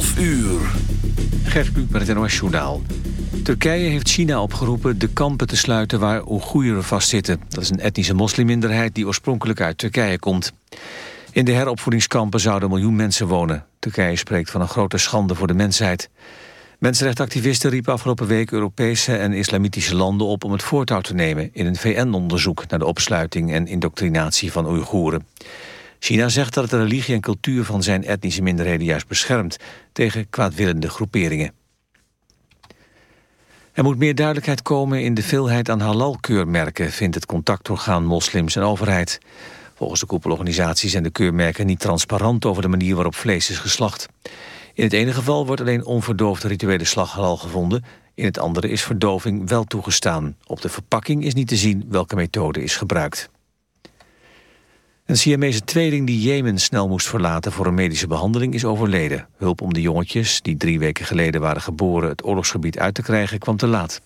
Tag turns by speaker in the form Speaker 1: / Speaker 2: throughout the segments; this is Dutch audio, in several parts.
Speaker 1: 12 uur.
Speaker 2: Gert Kluk met het NOS Journaal. Turkije heeft China opgeroepen de kampen te sluiten waar Oeigoeren vastzitten. Dat is een etnische moslimminderheid die oorspronkelijk uit Turkije komt. In de heropvoedingskampen zouden miljoen mensen wonen. Turkije spreekt van een grote schande voor de mensheid. Mensenrechtenactivisten riepen afgelopen week Europese en islamitische landen op om het voortouw te nemen in een VN-onderzoek naar de opsluiting en indoctrinatie van Oeigoeren. China zegt dat het de religie en cultuur van zijn etnische minderheden juist beschermt tegen kwaadwillende groeperingen. Er moet meer duidelijkheid komen in de veelheid aan halal-keurmerken, vindt het contactorgaan Moslims en overheid. Volgens de koepelorganisatie zijn de keurmerken niet transparant over de manier waarop vlees is geslacht. In het ene geval wordt alleen onverdoofde rituele slag halal gevonden, in het andere is verdoving wel toegestaan. Op de verpakking is niet te zien welke methode is gebruikt. Een Siamese tweeling die Jemen snel moest verlaten voor een medische behandeling is overleden. Hulp om de jongetjes, die drie weken geleden waren geboren, het oorlogsgebied uit te krijgen, kwam te laat.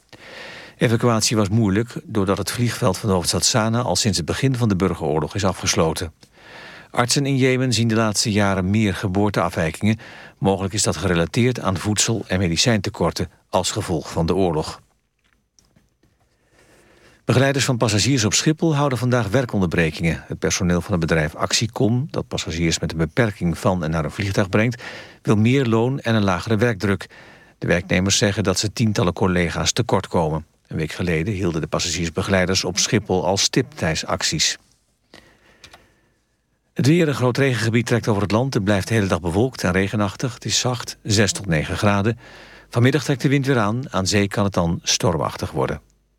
Speaker 2: Evacuatie was moeilijk doordat het vliegveld van de hoofdstad Sanaa al sinds het begin van de burgeroorlog is afgesloten. Artsen in Jemen zien de laatste jaren meer geboorteafwijkingen. Mogelijk is dat gerelateerd aan voedsel- en medicijntekorten als gevolg van de oorlog. Begeleiders van passagiers op Schiphol houden vandaag werkonderbrekingen. Het personeel van het bedrijf Actiecom, dat passagiers met een beperking van en naar een vliegtuig brengt, wil meer loon en een lagere werkdruk. De werknemers zeggen dat ze tientallen collega's tekort komen. Een week geleden hielden de passagiersbegeleiders op Schiphol al stiptijdsacties. Het weer, een groot regengebied trekt over het land. Het blijft de hele dag bewolkt en regenachtig. Het is zacht, 6 tot 9 graden. Vanmiddag trekt de wind weer aan. Aan zee kan het dan stormachtig worden.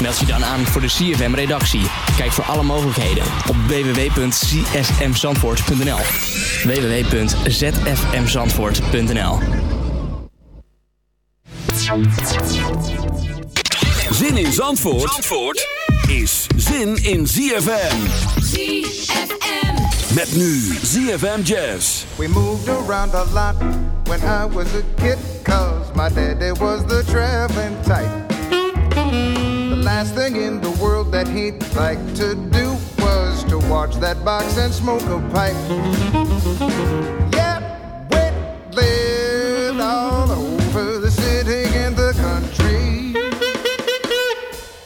Speaker 3: Meld je dan aan voor de CFM-redactie. Kijk voor alle mogelijkheden op www.csmzandvoort.nl www.zfmzandvoort.nl
Speaker 1: Zin in Zandvoort, Zandvoort is zin in ZFM.
Speaker 4: ZFM.
Speaker 1: Met nu ZFM Jazz.
Speaker 5: We moved around a lot when I was a kid, cause my daddy was the traveling type. Last thing in the world that he'd like to do was to watch that box and smoke a pipe. Yeah, we lived all over the city and the country.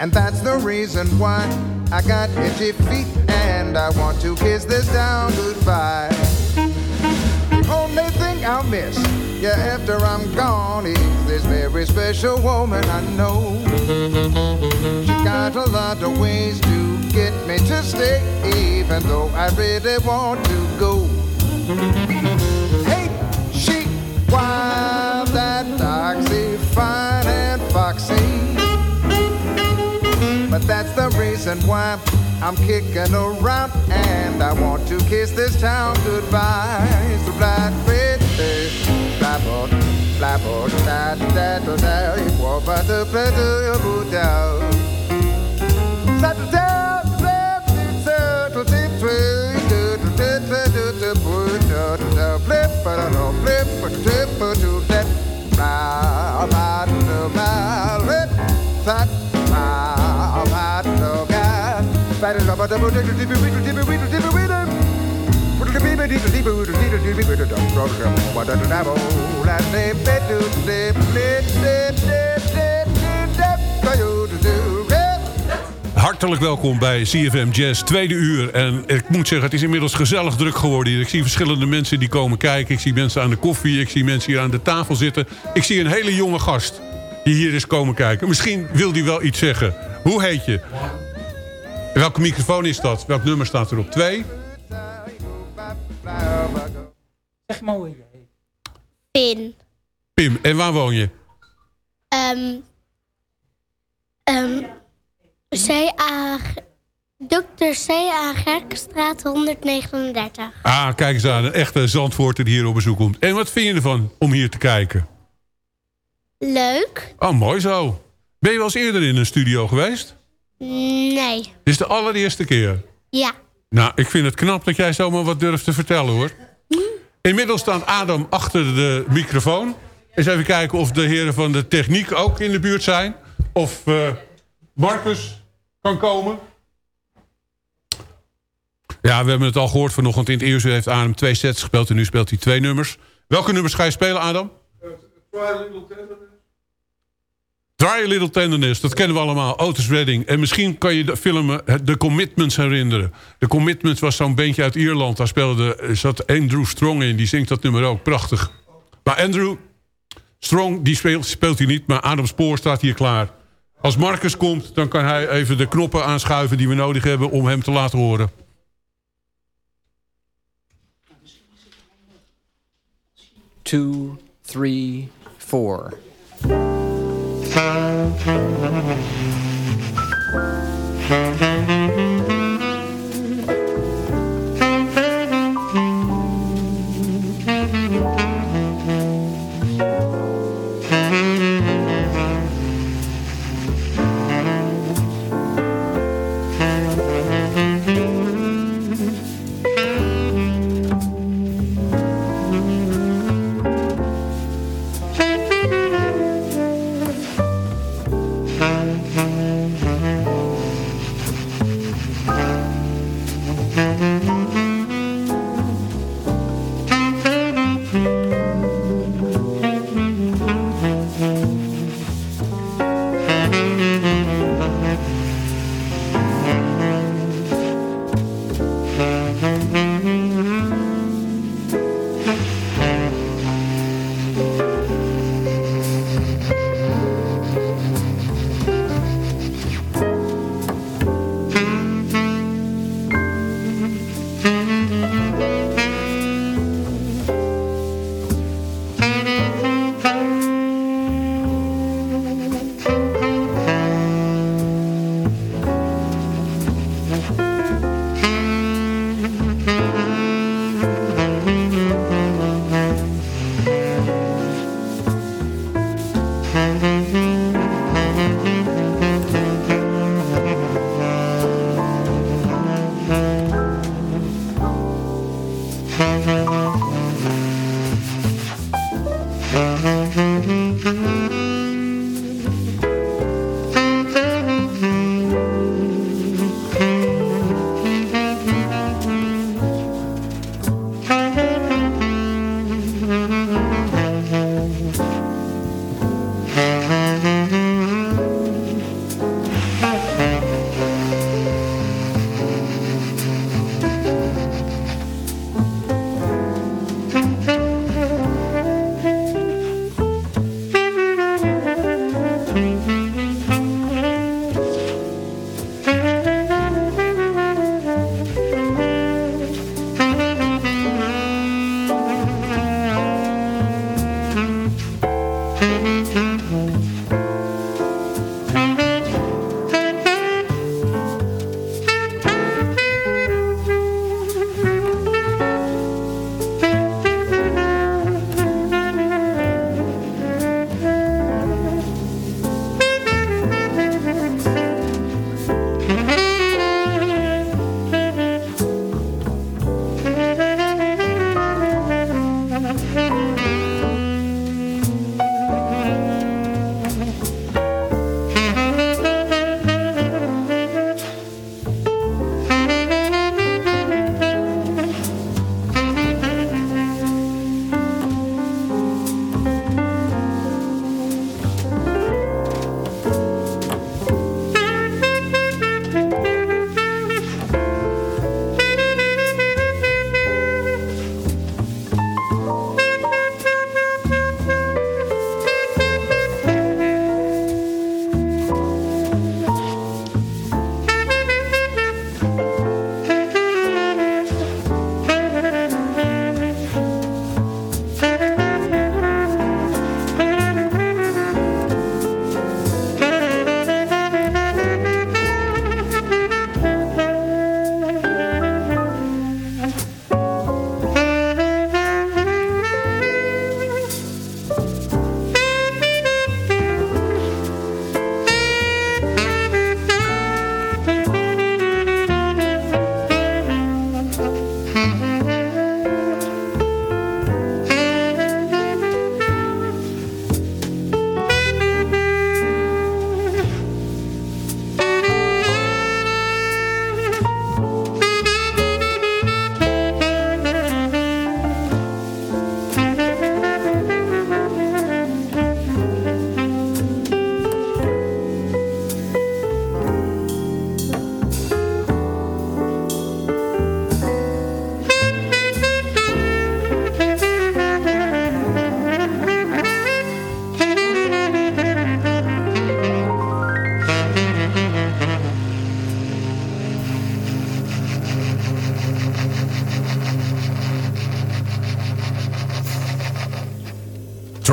Speaker 5: And that's the reason why I got itchy feet and I want to kiss this down goodbye. Only thing I'll miss, yeah, after I'm gone is this very special woman I know. She got a lot of ways to get me to stay, even though I really want to go. Hey, she wild, that doxy, fine and foxy. But that's the reason why I'm kicking around and I want to kiss this town goodbye. So flatbed, flabot, the da da da da, il prend pas de plaid de bouteille. Ça te tient, flip, flip, flip, flip, flip, flip, flip, flip, flip, flip, flip, flip, flip, flip, Better love, but the
Speaker 6: Hartelijk welkom bij CFM Jazz, tweede uur. En ik moet zeggen, het is inmiddels gezellig druk geworden hier. Ik zie verschillende mensen die komen kijken. Ik zie mensen aan de koffie, ik zie mensen hier aan de tafel zitten. Ik zie een hele jonge gast die hier is komen kijken. Misschien wil die wel iets zeggen. Hoe heet je? Welke microfoon is dat? Welk nummer staat erop? Twee?
Speaker 7: Zeg maar hoe je heet.
Speaker 8: Pin.
Speaker 6: Pim, en waar woon je?
Speaker 8: Ehm ehm C.A. Dr. C.A. Gerkenstraat 139.
Speaker 6: Ah, kijk eens aan, een echte Zandvoorter die hier op bezoek komt. En wat vind je ervan om hier te kijken?
Speaker 8: Leuk?
Speaker 6: Oh, mooi zo. Ben je wel eens eerder in een studio geweest?
Speaker 8: Nee.
Speaker 6: Dit is de allereerste keer.
Speaker 8: Ja.
Speaker 6: Nou, ik vind het knap dat jij zomaar wat durft te vertellen, hoor. Inmiddels staat Adam achter de microfoon. Eens even kijken of de heren van de techniek ook in de buurt zijn. Of eh, Marcus kan komen. Ja, we hebben het al gehoord vanochtend. In het eerste uur heeft Adam twee sets gespeeld en nu speelt hij twee nummers. Welke nummers ga je spelen, Adam? Try a Little Tenderness, dat kennen we allemaal. Otis Redding. En misschien kan je de film eh, The Commitments herinneren. The Commitments was zo'n bandje uit Ierland. Daar speelde, eh, zat Andrew Strong in. Die zingt dat nummer ook. Prachtig. Maar Andrew Strong, die speelt, speelt hij niet. Maar Adam Spoor staat hier klaar. Als Marcus komt, dan kan hij even de knoppen aanschuiven... die we nodig hebben om hem te laten horen.
Speaker 7: Two, three, four. Thank you.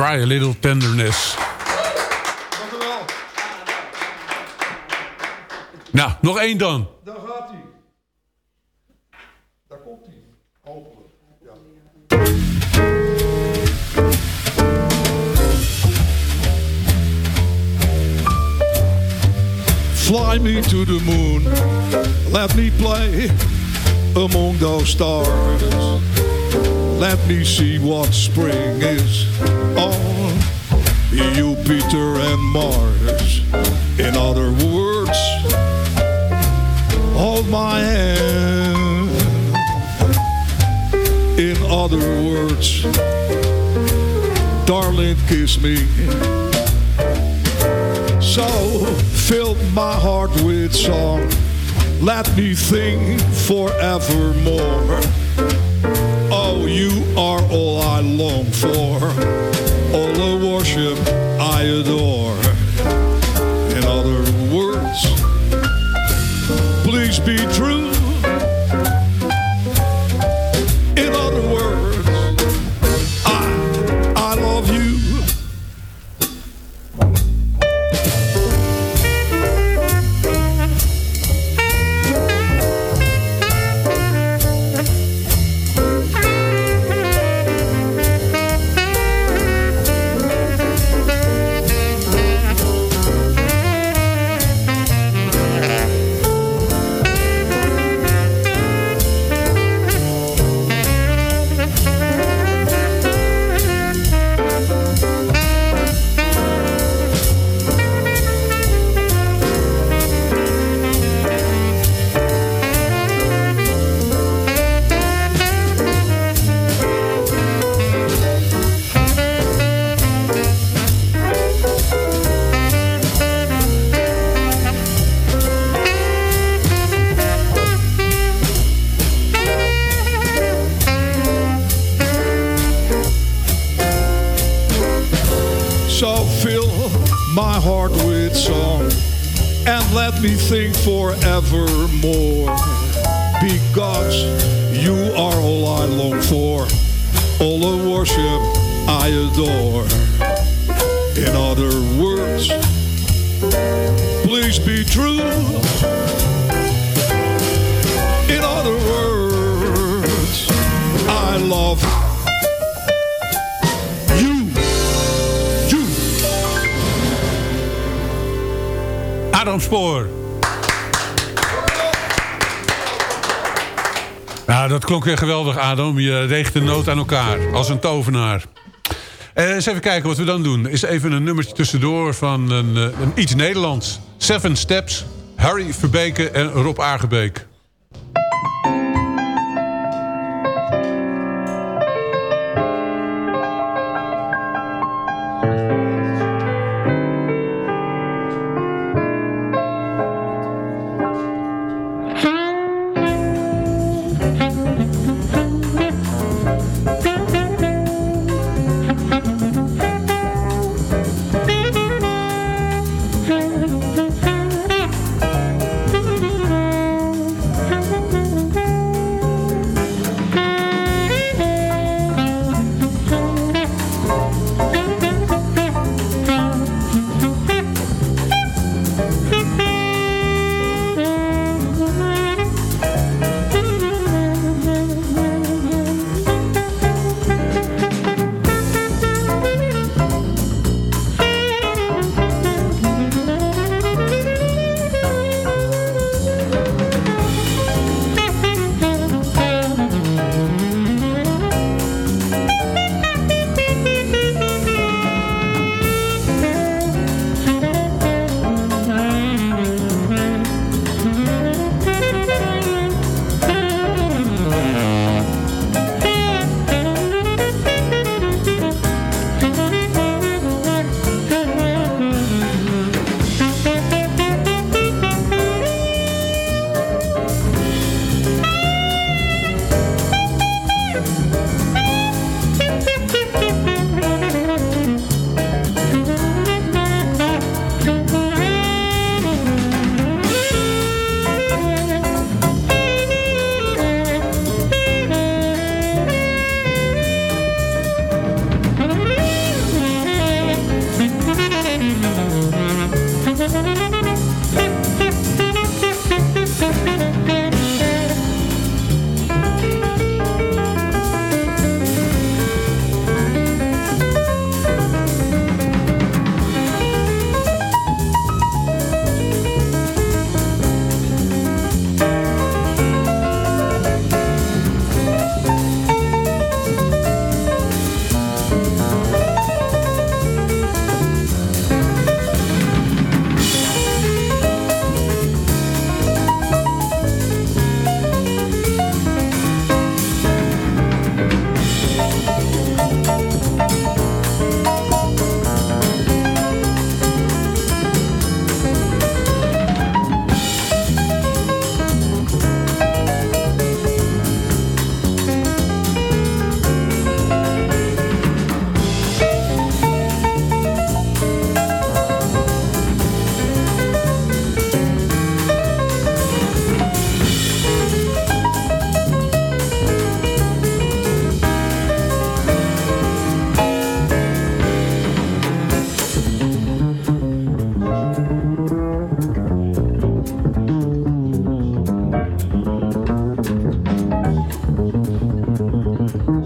Speaker 6: Try a Little Tenderness. Nou, nog één dan.
Speaker 9: Daar gaat hij. Daar komt hij. Hopelijk. Fly me to the moon. Let me play among those stars. Let me see what spring is me. So fill my heart with song. Let me think forevermore. Oh, you are all I long for, all the worship I adore. In other words, please be true. In other words, I love you. You.
Speaker 6: Adam Spoor. Nou, dat klonk weer geweldig, Adam. Je reegt de noot aan elkaar, als een tovenaar. Eh, eens even kijken wat we dan doen. Is even een nummertje tussendoor van een, eh, een iets Nederlands. Seven Steps, Harry Verbeke en Rob Aargebeek.
Speaker 10: Thank you.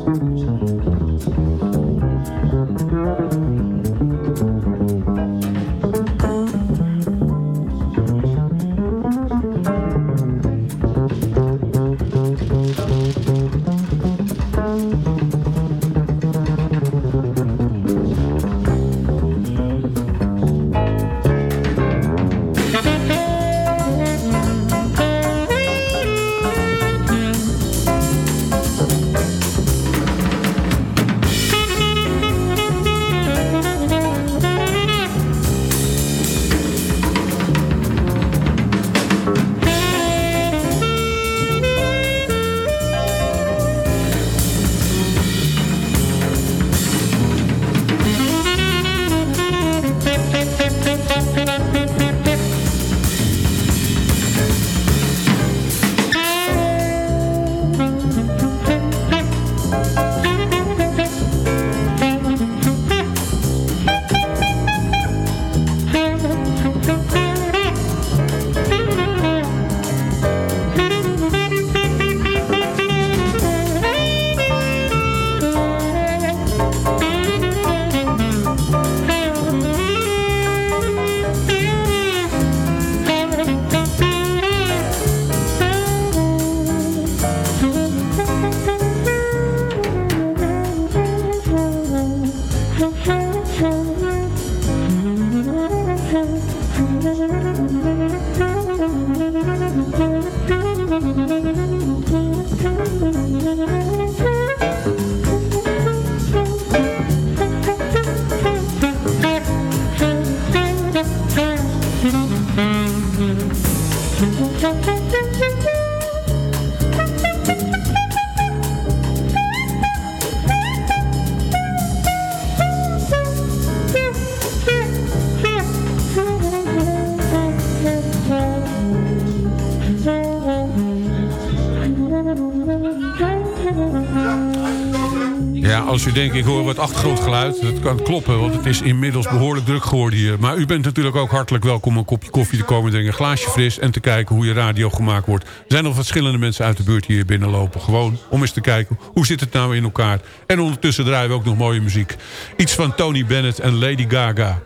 Speaker 10: U denkt, ik hoor wat achtergrondgeluid. Dat kan kloppen, want het is inmiddels behoorlijk druk geworden hier. Maar u bent natuurlijk ook hartelijk welkom een kopje koffie te komen drinken. Een glaasje fris en te kijken hoe je radio gemaakt wordt. Er zijn nog verschillende mensen uit de buurt die hier binnenlopen. Gewoon om eens te kijken, hoe zit het nou in elkaar? En ondertussen draaien we ook nog mooie muziek. Iets van Tony Bennett en Lady Gaga.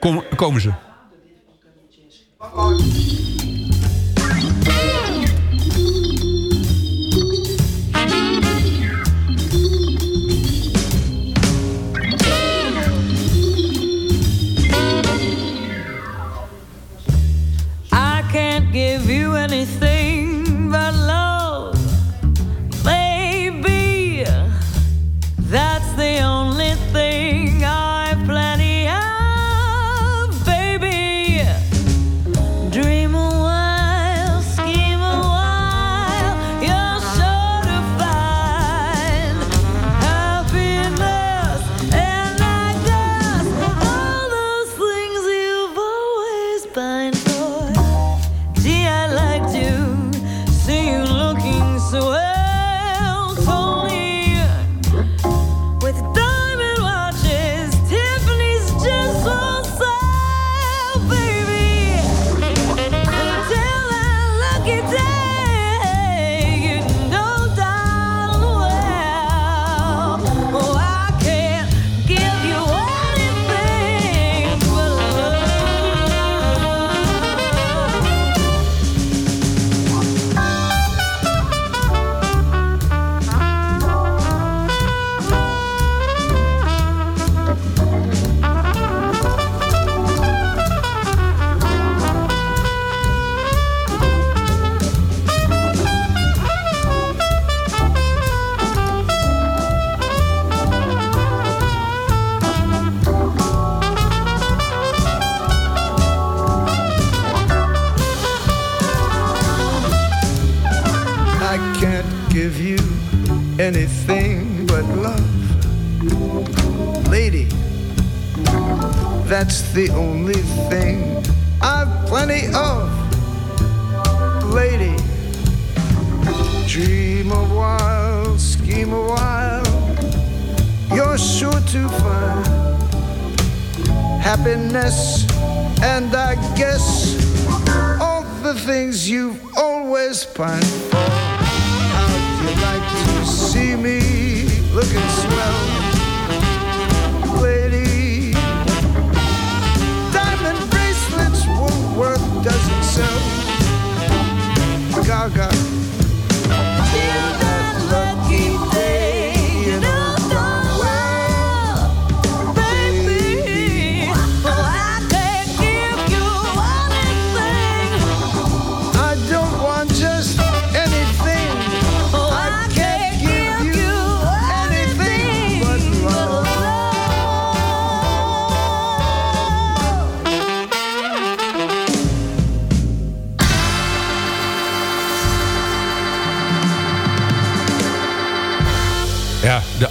Speaker 10: Kom, komen ze.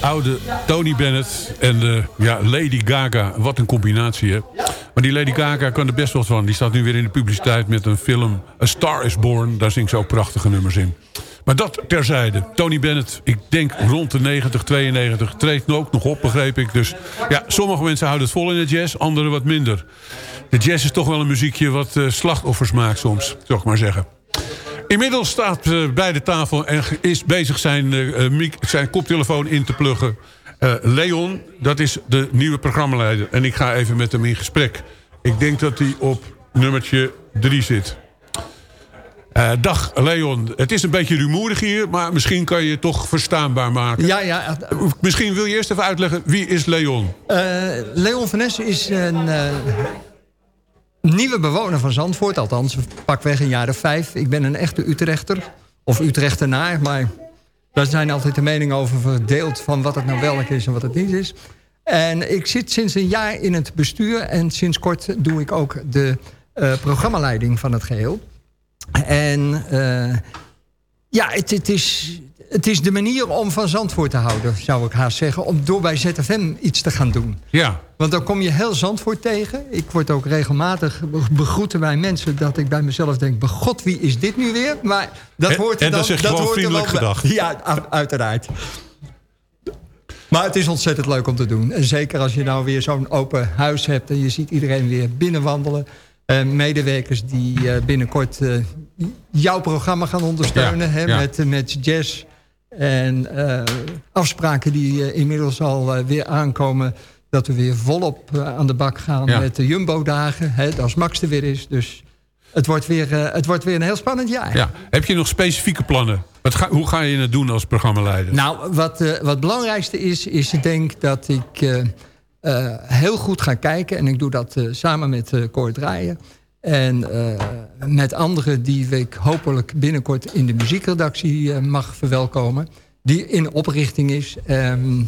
Speaker 6: Oude Tony Bennett en de ja, Lady Gaga. Wat een combinatie, hè? Maar die Lady Gaga kan er best wel van. Die staat nu weer in de publiciteit met een film A Star is Born. Daar zingt ze ook prachtige nummers in. Maar dat terzijde. Tony Bennett, ik denk rond de 90, 92, treedt ook nog op, begreep ik. Dus ja, sommige mensen houden het vol in de jazz, anderen wat minder. De jazz is toch wel een muziekje wat eh, slachtoffers maakt soms, ik maar zeggen. Inmiddels staat eh, bij de tafel en is bezig zijn, mic- zijn koptelefoon in te pluggen. Leon, dat is de nieuwe programmaleider. En ik ga even met hem in gesprek. Ik denk dat hij op nummertje 3 zit. Dag Leon, het is een beetje rumoerig hier... maar misschien kan je het toch verstaanbaar maken.
Speaker 11: Ja, ja.
Speaker 6: Misschien wil je eerst even uitleggen, wie is Leon?
Speaker 11: Leon van Ness is een nieuwe bewoner van Zandvoort. Althans, pakweg een jaar of vijf. Ik ben een echte Utrechter. Of Utrechtenaar, maar daar zijn altijd de meningen over verdeeld... van wat het nou welk is en wat het niet is. En ik zit sinds een jaar in het bestuur... en sinds kort doe ik ook de eh, programmaleiding van het geheel. En eh, ja, het, het, is, het is de manier om van Zandvoort te houden, zou ik haast zeggen. Om door bij ZFM iets te gaan doen.
Speaker 6: Ja.
Speaker 11: Want dan kom je heel Zandvoort tegen. Ik word ook regelmatig be- begroeten bij mensen... dat ik bij mezelf denk, begot, wie is dit nu weer? Maar dat
Speaker 6: En-
Speaker 11: hoort er
Speaker 6: en dan
Speaker 11: dan,
Speaker 6: zeg je
Speaker 11: dat
Speaker 6: gewoon
Speaker 11: hoort
Speaker 6: vriendelijk gedag.
Speaker 11: Ja, uiteraard. Maar het is ontzettend leuk om te doen. En zeker als je nou weer zo'n open huis hebt... en je ziet iedereen weer binnenwandelen. Eh, medewerkers die eh, binnenkort eh, jouw programma gaan ondersteunen...
Speaker 6: Ja,
Speaker 11: hè,
Speaker 6: ja.
Speaker 11: Met, met jazz en eh, afspraken die eh, inmiddels al eh, weer aankomen... dat we weer volop aan de bak gaan
Speaker 6: Ja.
Speaker 11: met de Jumbo-dagen. Als Max er weer is. Dus het wordt weer, het wordt weer een heel spannend jaar.
Speaker 6: Ja. Heb je nog specifieke plannen? Wat ga, hoe ga je het doen als programmaleider?
Speaker 11: Nou, wat, eh, wat het belangrijkste is, is ik denk dat ik heel goed ga kijken. En ik doe dat samen met uh, Draaien. En eh, met anderen die ik hopelijk binnenkort in de muziekredactie eh, mag verwelkomen. Die in oprichting is. Ehm,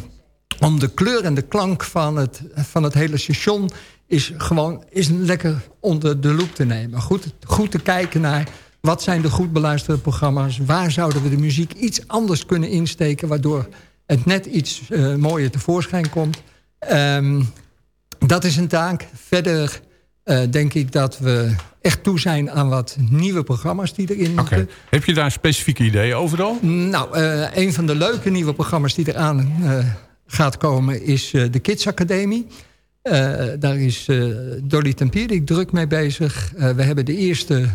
Speaker 11: om de kleur en de klank van het, van het hele station is gewoon is lekker onder de loep te nemen. Goed, goed te kijken naar wat zijn de goed beluisterde programma's. Waar zouden we de muziek iets anders kunnen insteken... waardoor het net iets eh, mooier tevoorschijn komt. Ehm, dat is een taak. Verder eh, denk ik dat we echt toe zijn aan wat nieuwe programma's die erin
Speaker 6: Oké.
Speaker 11: moeten.
Speaker 6: Heb je daar specifieke ideeën over dan?
Speaker 11: Nou, eh, een van de leuke nieuwe programma's die eraan eh gaat komen... is de Kids Academie. Daar is Dolly Tempierik druk mee bezig. We hebben de eerste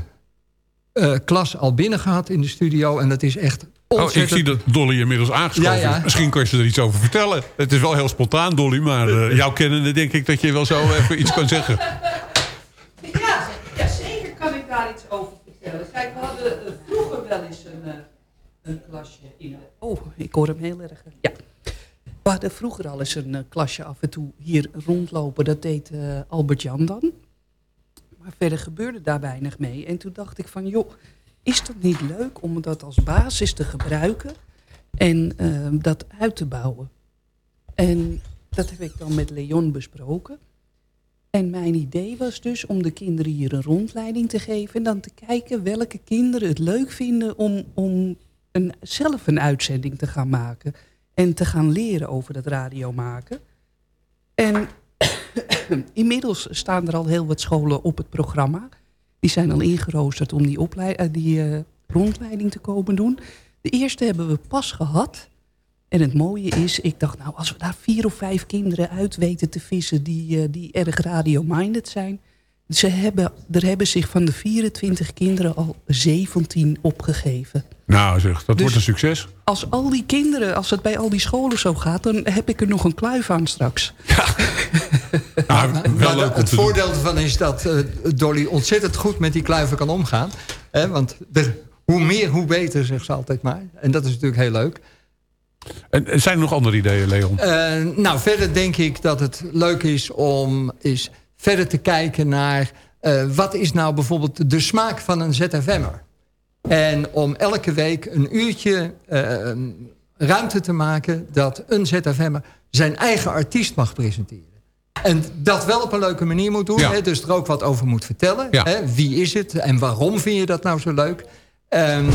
Speaker 11: klas al binnen gehad in de studio. En dat is echt
Speaker 6: Oh, ik zie dat Dolly inmiddels aangeschoven
Speaker 11: Ja, ja.
Speaker 6: is. Misschien kan je ze er iets over vertellen. Het is wel heel spontaan, Dolly. Maar eh, jouw kennende denk ik dat je wel zo even iets kan zeggen.
Speaker 12: Ja, ja, zeker kan ik daar iets Kijk, we hadden eh, vroeger wel eens een, eh, een klasje in. Oh, ik hoor hem heel erg. Ja. We hadden vroeger al eens een eh, klasje af en toe hier rondlopen. Dat deed Albert-Jan dan. Maar verder gebeurde daar weinig mee. En toen dacht ik van, joh, is dat niet leuk om dat als basis te gebruiken... en dat uit te bouwen? En dat heb ik dan met Leon besproken. En mijn idee was dus om de kinderen hier een rondleiding te geven... en dan te kijken welke kinderen het leuk vinden om, om een, zelf een uitzending te gaan maken... en te gaan leren over dat radio maken. En inmiddels staan er al heel wat scholen op het programma. Die zijn al ingeroosterd om die, eh, die eh, rondleiding te komen doen. De eerste hebben we pas gehad... En het mooie is, ik dacht, nou, als we daar vier of vijf kinderen uit weten te vissen... die, eh, die erg radio-minded zijn... Ze hebben, er hebben zich van de 24 kinderen al 17 opgegeven.
Speaker 6: Nou zeg, dat
Speaker 12: Dus-
Speaker 6: wordt een succes.
Speaker 12: Als al die kinderen, als het bij al die scholen zo gaat... dan heb ik er nog een kluif aan straks.
Speaker 6: Nou,
Speaker 11: Maar de- het voordeel ervan is dat eh, Dolly ontzettend goed met die kluiven kan omgaan. Hè, want de, hoe meer, hoe beter, zegt ze altijd maar. En dat is natuurlijk heel leuk.
Speaker 6: En, en zijn er nog andere ideeën, Leon?
Speaker 11: Eh, nou, verder denk ik dat het leuk is om is verder te kijken naar... eh, wat is nou bijvoorbeeld de smaak van een ZFM'er? En om elke week een uurtje eh, ruimte te maken... dat een ZFM'er zijn eigen artiest mag presenteren. En dat wel op een leuke manier moet doen.
Speaker 6: Ja.
Speaker 11: Hè, dus er ook wat over moet vertellen.
Speaker 6: Ja.
Speaker 11: Hè, wie is het en waarom vind je dat nou zo leuk? Ehm,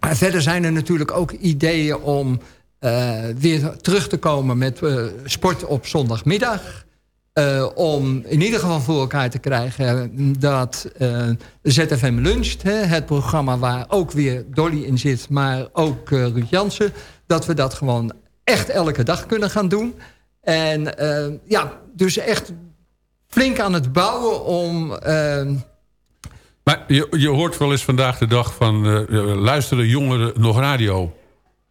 Speaker 11: maar verder zijn er natuurlijk ook ideeën om... eh, weer terug te komen met eh, sport op zondagmiddag. Eh, om in ieder geval voor elkaar te krijgen dat ZFM Luncht... Hè, het programma waar ook weer Dolly in zit, maar ook eh Ruud Jansen... dat we dat gewoon echt elke dag kunnen gaan doen. En ja, dus echt flink aan het bouwen om...
Speaker 6: Maar je, je hoort wel eens vandaag de dag van... luisteren jongeren nog radio?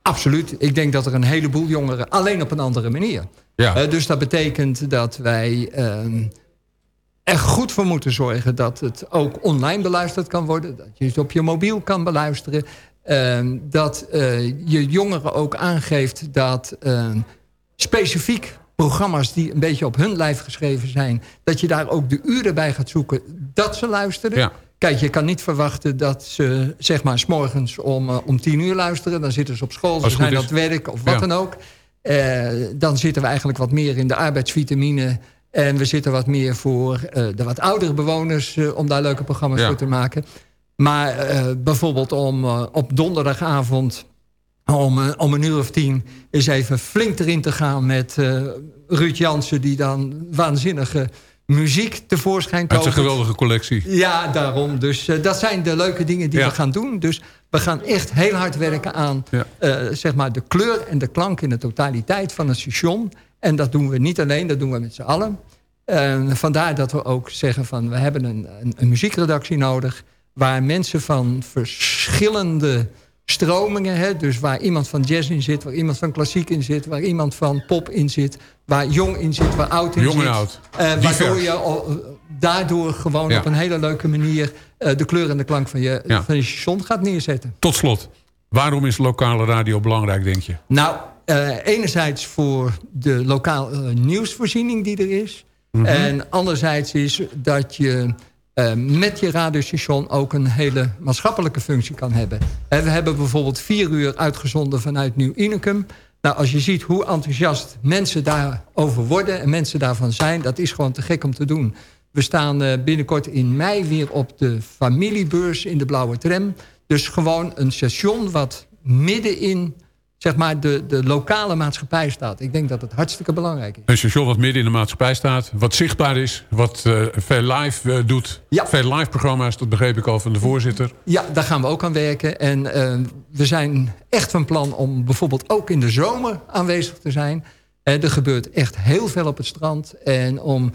Speaker 11: Absoluut. Ik denk dat er een heleboel jongeren... alleen op een andere manier.
Speaker 6: Ja.
Speaker 11: Eh, dus dat betekent dat wij ehm, er goed voor moeten zorgen... dat het ook online beluisterd kan worden. Dat je het op je mobiel kan beluisteren. Ehm, dat eh, je jongeren ook aangeeft dat ehm, specifiek programma's... die een beetje op hun lijf geschreven zijn... dat je daar ook de uren bij gaat zoeken dat ze luisteren.
Speaker 6: Ja.
Speaker 11: Kijk, je kan niet verwachten dat ze zeg maar s morgens om, eh, om tien uur luisteren. Dan zitten ze op school, ze zijn aan het werk of wat
Speaker 6: Ja.
Speaker 11: dan ook. Eh, dan zitten we eigenlijk wat meer in de arbeidsvitamine. En we zitten wat meer voor eh, de wat oudere bewoners... om daar leuke programma's
Speaker 6: Ja.
Speaker 11: voor te maken. Maar bijvoorbeeld om op donderdagavond... Om, om een uur of tien is even flink erin te gaan met Ruud Jansen... die dan waanzinnige muziek tevoorschijn
Speaker 6: Het is
Speaker 11: tovert.
Speaker 6: een geweldige collectie.
Speaker 11: Ja, daarom. Dus eh, dat zijn de leuke dingen die
Speaker 6: Ja.
Speaker 11: we gaan doen. Dus we gaan echt heel hard werken aan
Speaker 6: Ja.
Speaker 11: eh, zeg maar de kleur en de klank in de totaliteit van het station. En dat doen we niet alleen, dat doen we met z'n allen. En vandaar dat we ook zeggen van we hebben een, een, een muziekredactie nodig... waar mensen van verschillende stromingen... Hè, dus waar iemand van jazz in zit, waar iemand van klassiek in zit... waar iemand van pop in zit, waar jong in zit, waar oud in
Speaker 6: Jong en
Speaker 11: zit.
Speaker 6: oud.
Speaker 11: Eh, waardoor je al, eh, daardoor gewoon
Speaker 6: Ja.
Speaker 11: op een hele leuke manier... eh, de kleur en de klank van je,
Speaker 6: Ja.
Speaker 11: van je station gaat neerzetten.
Speaker 6: Tot slot, waarom is lokale radio belangrijk, denk je?
Speaker 11: Nou, eh, enerzijds voor de lokale nieuwsvoorziening die er is.
Speaker 6: Mhm.
Speaker 11: En anderzijds is dat je eh, met je radiostation ook een hele maatschappelijke functie kan hebben. En we hebben bijvoorbeeld vier uur uitgezonden vanuit Nieuw Unicum. Nou, als je ziet hoe enthousiast mensen daarover worden en mensen daarvan zijn... dat is gewoon te gek om te doen. We staan eh, binnenkort in mei weer op de familiebeurs in de Blauwe Tram. Dus gewoon een station wat midden in zeg maar, de, de lokale maatschappij staat. Ik denk dat het hartstikke belangrijk is.
Speaker 6: Een station wat midden in de maatschappij staat, wat zichtbaar is, wat eh, veel live eh, doet. Veel live programma's, dat begreep ik al van de voorzitter.
Speaker 11: Ja, daar gaan we ook aan werken. En eh, we zijn echt van plan om bijvoorbeeld ook in de zomer aanwezig te zijn. Er gebeurt echt heel veel op het strand. En om,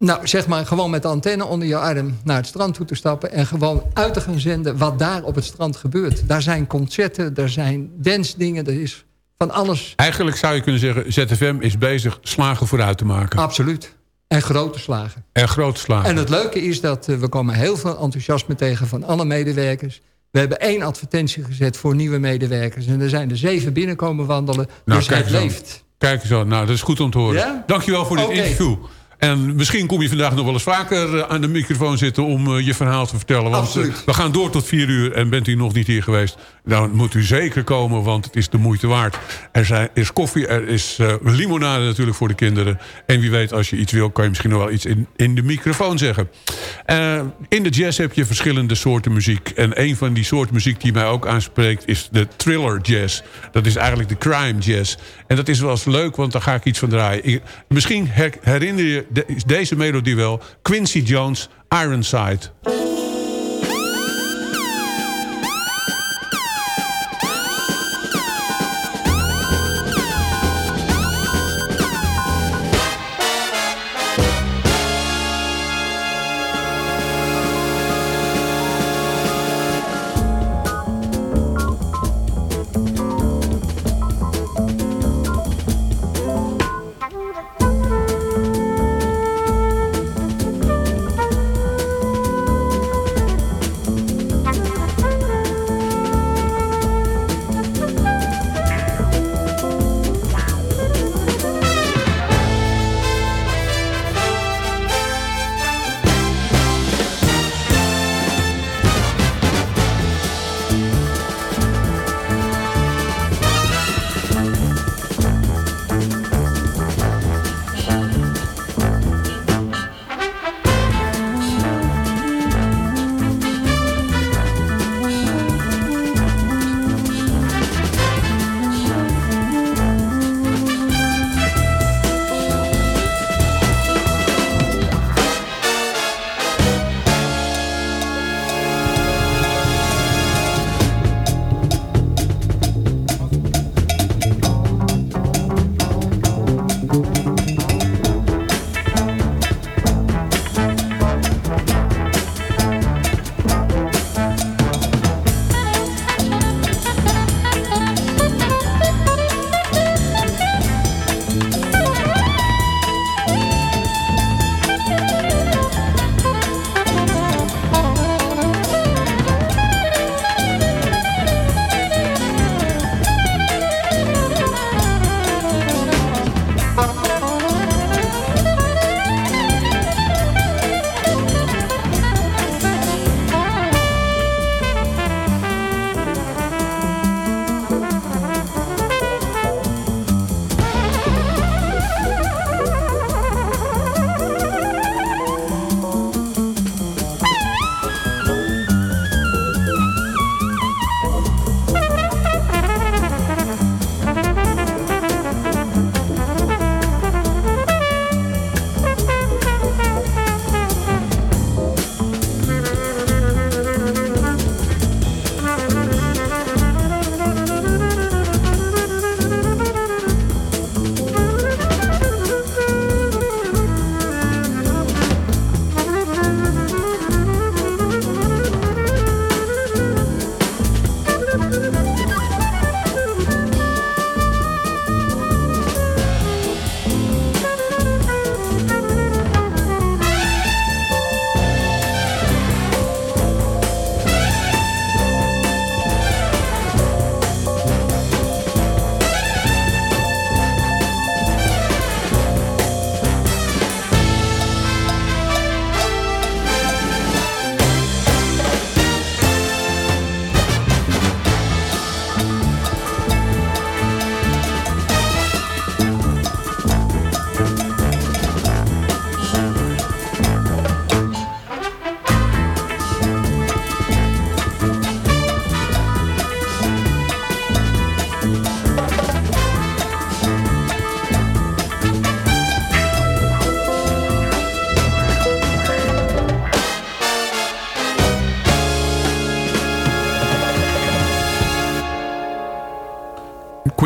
Speaker 11: nou zeg maar, gewoon met de antenne onder je arm naar het strand toe te stappen. En gewoon uit te gaan zenden wat daar op het strand gebeurt. Daar zijn concerten, daar zijn dansdingen, er is van alles.
Speaker 6: Eigenlijk zou je kunnen zeggen, ZFM is bezig slagen vooruit te maken.
Speaker 11: Absoluut. En grote slagen.
Speaker 6: En grote slagen.
Speaker 11: En het leuke is dat eh, we komen heel veel enthousiasme tegen van alle medewerkers. We hebben één advertentie gezet voor nieuwe medewerkers. En er zijn er zeven binnenkomen wandelen.
Speaker 6: Nou,
Speaker 11: dus
Speaker 6: kijk
Speaker 11: het leeft.
Speaker 6: Kijk eens aan. Nou, dat is goed om te horen.
Speaker 11: Ja?
Speaker 6: Dankjewel voor dit interview. En misschien kom je vandaag nog wel eens vaker eh, aan de microfoon zitten... om eh, je verhaal te vertellen. Want eh,
Speaker 11: Absoluut.
Speaker 6: we gaan door tot vier uur en bent u nog niet hier geweest... dan moet u zeker komen, want het is de moeite waard. Er zijn, is koffie, er is eh, limonade natuurlijk voor de kinderen. En wie weet, als je iets wil, kan je misschien nog wel iets in, in de microfoon zeggen. Eh, in de jazz heb je verschillende soorten muziek. En een van die soorten muziek die mij ook aanspreekt... is de thriller jazz. Dat is eigenlijk de crime jazz. En dat is wel eens leuk, want daar ga ik iets van draaien. Misschien her- herinner je de- deze melodie wel. Quincy Jones, Ironside.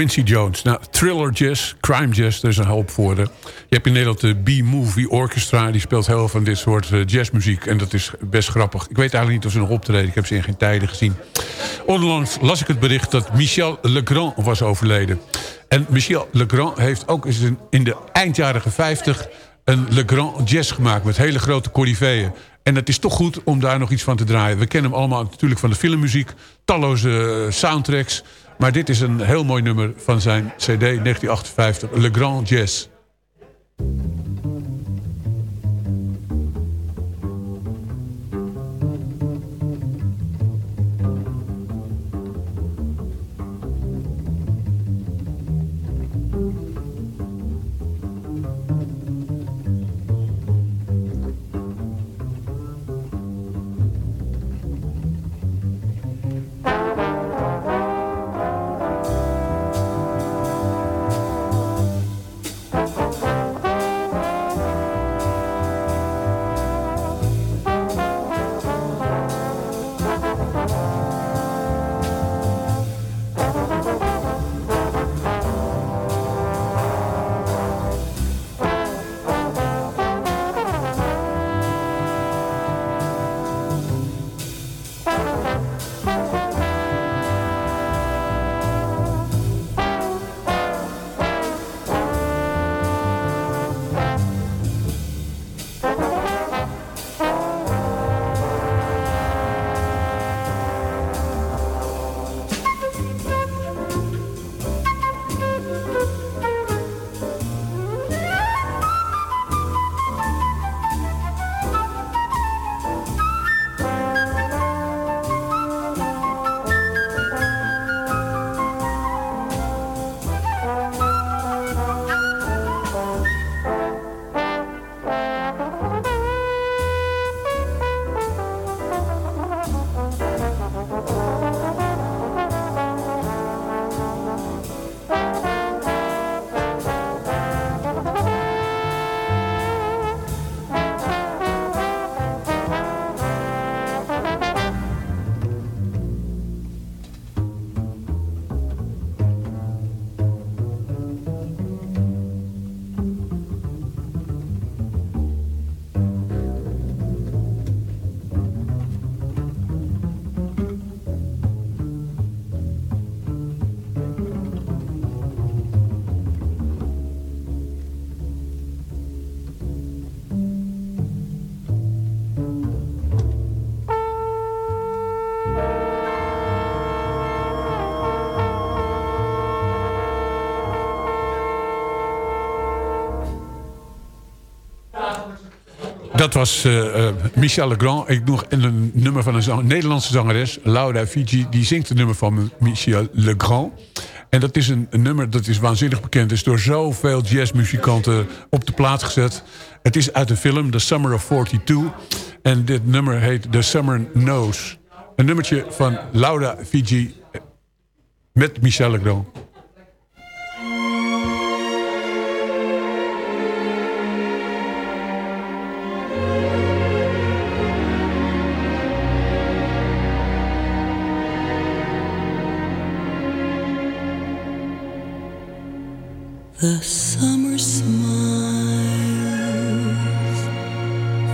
Speaker 6: Quincy Jones. Nou, thriller jazz, crime jazz, daar is een hoop voor. Je hebt in Nederland de B-Movie Orchestra. Die speelt heel veel van dit soort eh, jazzmuziek. En dat is best grappig. Ik weet eigenlijk niet of ze nog optreden. Ik heb ze in geen tijden gezien. Onlangs las ik het bericht dat Michel Legrand was overleden. En Michel Legrand heeft ook eens in- in de eindjarige 50 een Legrand jazz gemaakt... met hele grote corriveeën. En het is toch goed om daar nog iets van te draaien. We kennen hem allemaal natuurlijk van de filmmuziek. Talloze eh, soundtracks. Maar dit is een heel mooi nummer van zijn cd 1958. Le Grand Jazz. Dat was eh, eh, Michel Legrand. Ik nog een nummer van een Nederlandse zangeres, Laura Fiji. Die zingt het nummer van Michel Legrand. En dat is een, nummer dat is waanzinnig bekend. is door zoveel jazzmuzikanten op de plaat gezet. Het is uit de film The Summer of 42. En dit nummer heet The Summer Knows. Een nummertje van Laura Fiji met Michel Legrand.
Speaker 13: The summer smiles,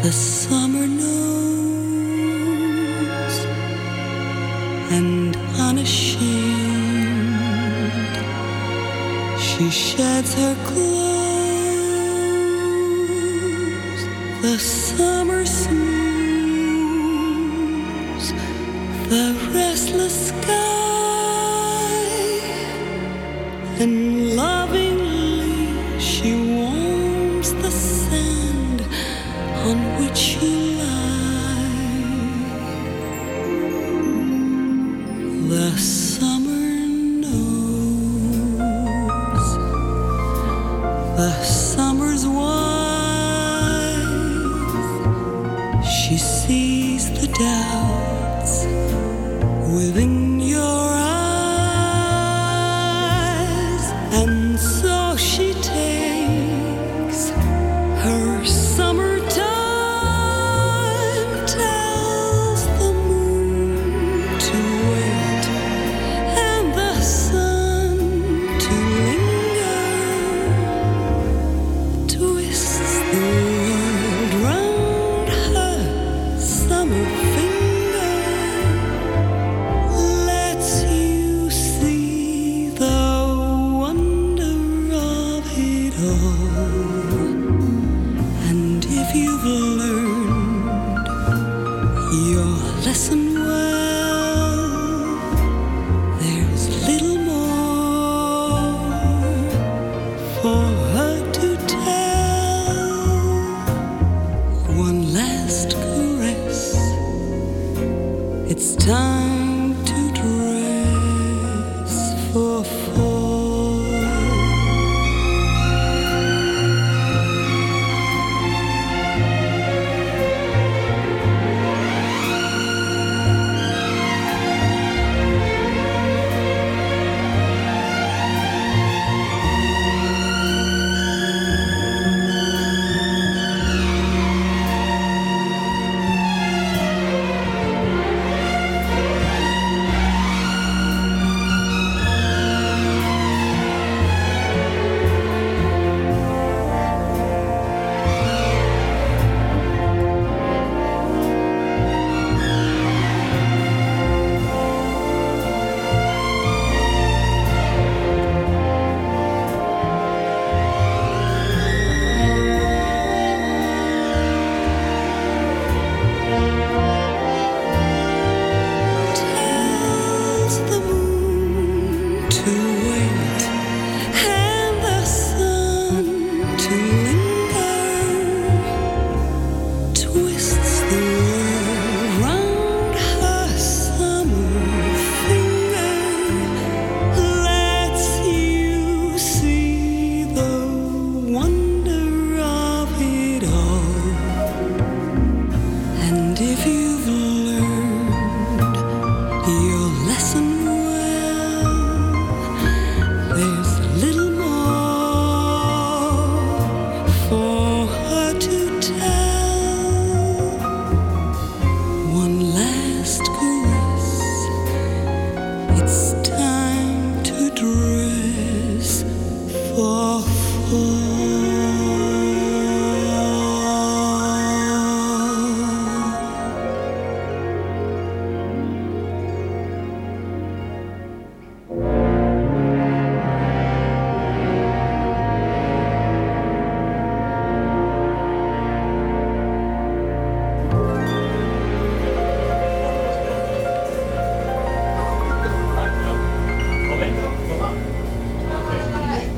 Speaker 13: the summer knows, and unashamed she sheds her clothes. The summer smooths the restless sky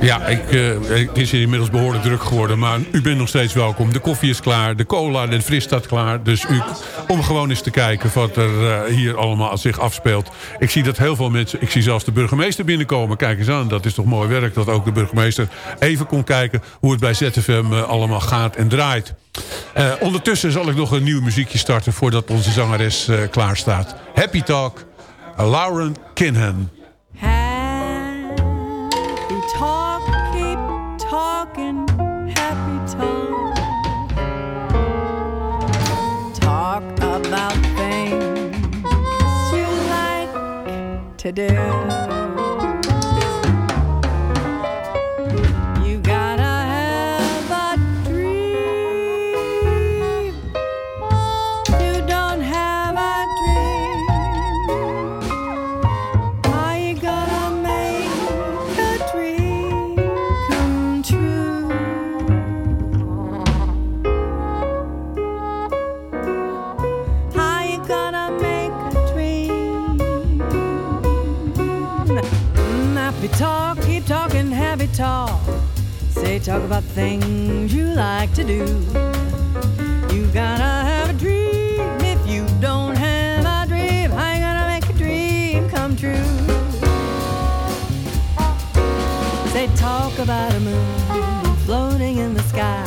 Speaker 6: Ja, ik, eh, het is inmiddels behoorlijk druk geworden. Maar u bent nog steeds welkom. De koffie is klaar. De cola en fris staat klaar. Dus u, om gewoon eens te kijken wat er eh, hier allemaal zich afspeelt. Ik zie dat heel veel mensen... Ik zie zelfs de burgemeester binnenkomen. Kijk eens aan. Dat is toch mooi werk. Dat ook de burgemeester even kon kijken... hoe het bij ZFM eh, allemaal gaat en draait. Ondertussen zal ik nog een nieuw muziekje starten... voordat onze zangeres klaar staat. Happy Talk. Lauren Kinhan.
Speaker 10: To do. Talk about things you like to do. You gotta have a dream. If you don't have a dream, you gonna make a dream come true? Say talk about a moon floating in the sky,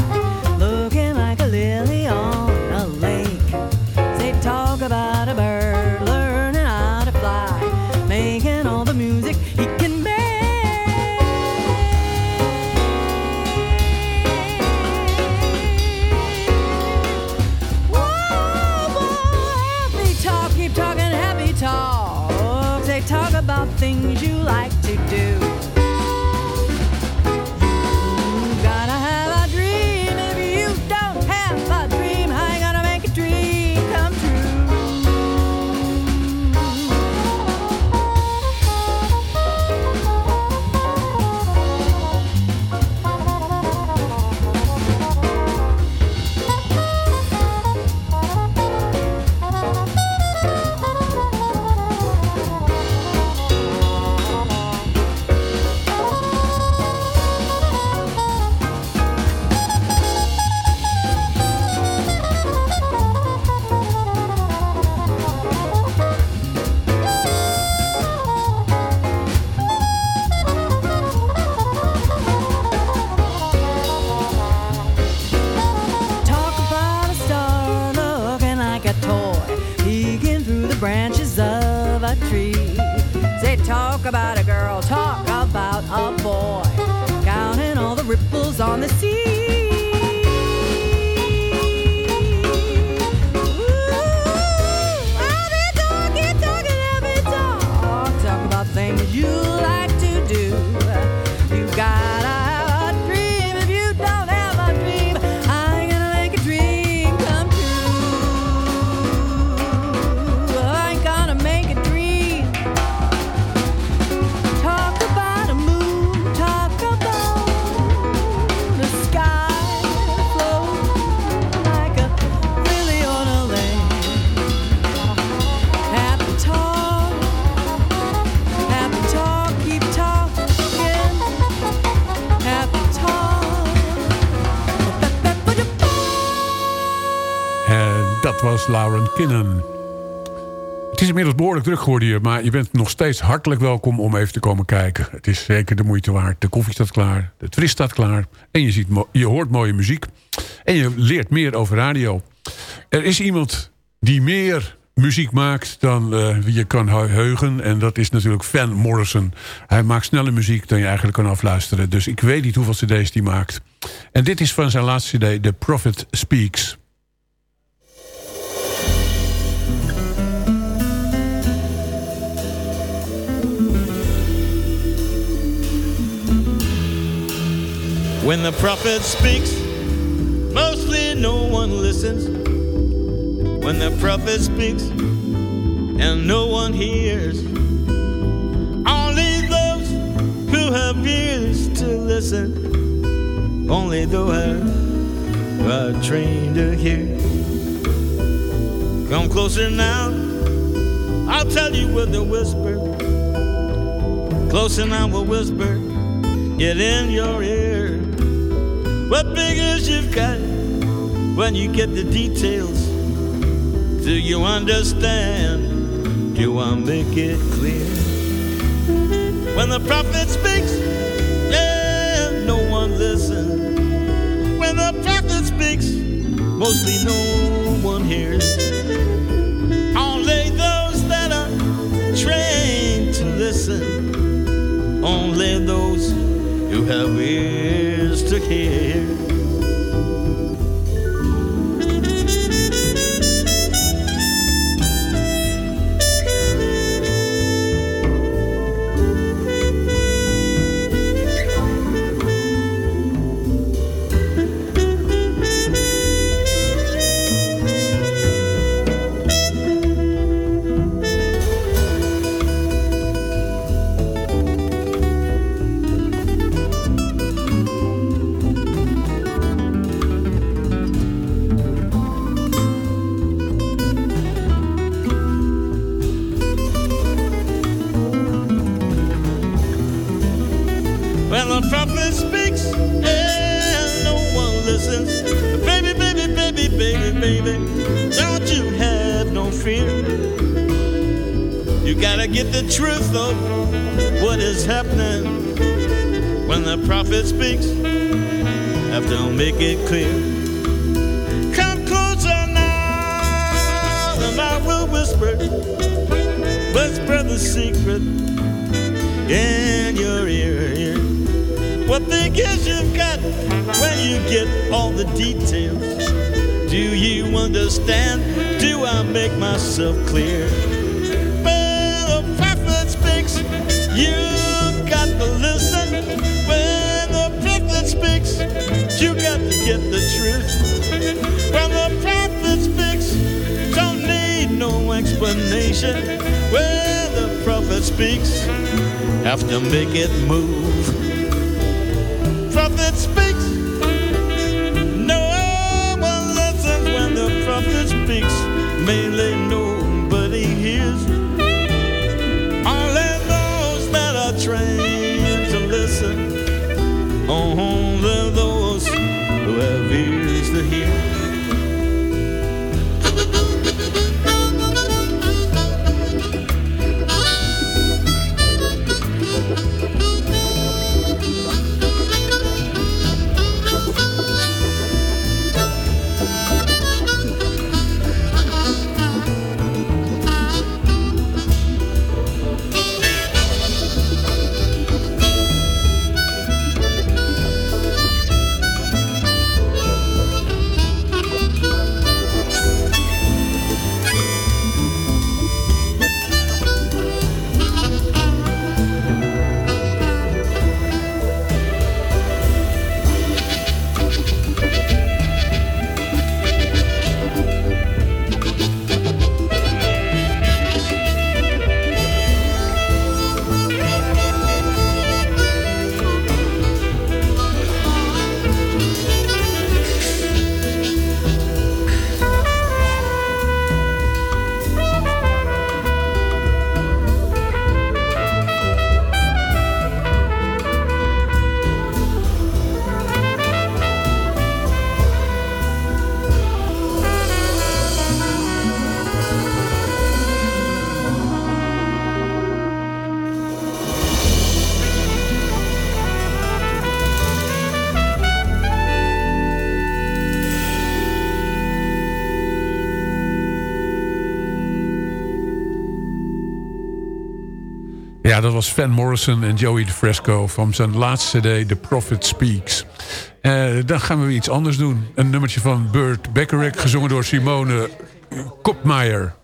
Speaker 6: Het is inmiddels behoorlijk druk geworden hier... maar je bent nog steeds hartelijk welkom om even te komen kijken. Het is zeker de moeite waard. De koffie staat klaar, het fris staat klaar... en je, ziet je hoort mooie muziek. En je leert meer over radio. Er is iemand die meer muziek maakt dan wie je kan heu- heugen... en dat is natuurlijk Van Morrison. Hij maakt snelle muziek dan je eigenlijk kan afluisteren. Dus ik weet niet hoeveel cd's die maakt. En dit is van zijn laatste cd, The Prophet Speaks...
Speaker 14: When the prophet speaks, mostly no one listens. When the prophet speaks, and no one hears. Only those who have ears to listen, only those who are trained to hear. Come closer now, I'll tell you with a whisper. Closer now, we'll whisper. get in your ear. What figures you've got when you get the details? Do you understand? Do I make it clear? When the prophet speaks, yeah, no one listens. When the prophet speaks, mostly no one hears. Only those that are trained to listen, only those who have ears to hear. Understand? Do I make myself clear? When the prophet speaks, you got to listen. When the prophet speaks, you got to get the truth. When the prophet speaks, don't need no explanation. When the prophet speaks, have to make it move prophet speaks. When the prophet speaks. Mainly
Speaker 6: Ja, dat was Van Morrison en Joey DeFresco van zijn laatste cd The Prophet Speaks. Eh, dan gaan we iets anders doen. Een nummertje van Burt Bacharach, gezongen door Simone Kopmeijer.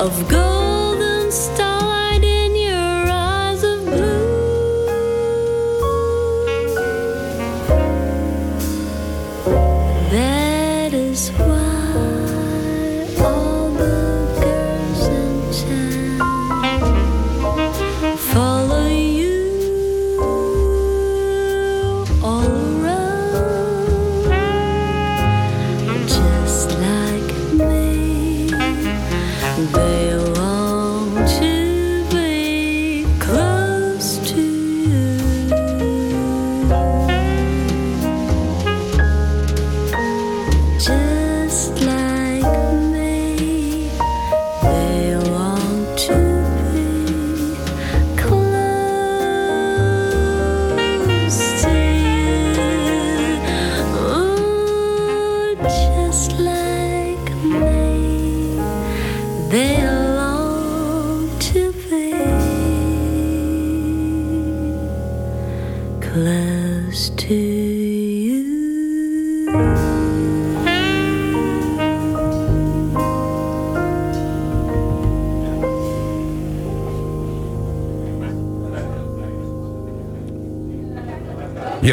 Speaker 15: Of golden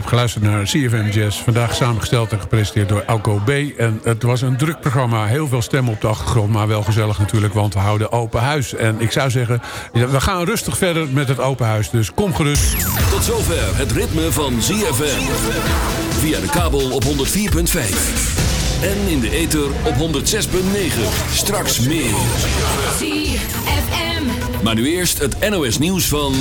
Speaker 6: hebt geluisterd naar CFM Jazz. Vandaag samengesteld en gepresenteerd door Alco B. En het was een druk programma. Heel veel stemmen op de achtergrond. Maar wel gezellig natuurlijk, want we houden open huis. En ik zou zeggen, we gaan rustig verder met het open huis. Dus kom gerust.
Speaker 1: Tot zover het ritme van ZFM. Via de kabel op 104.5. En in de ether op 106.9. Straks meer.
Speaker 4: ZFM.
Speaker 1: Maar nu eerst het NOS nieuws van...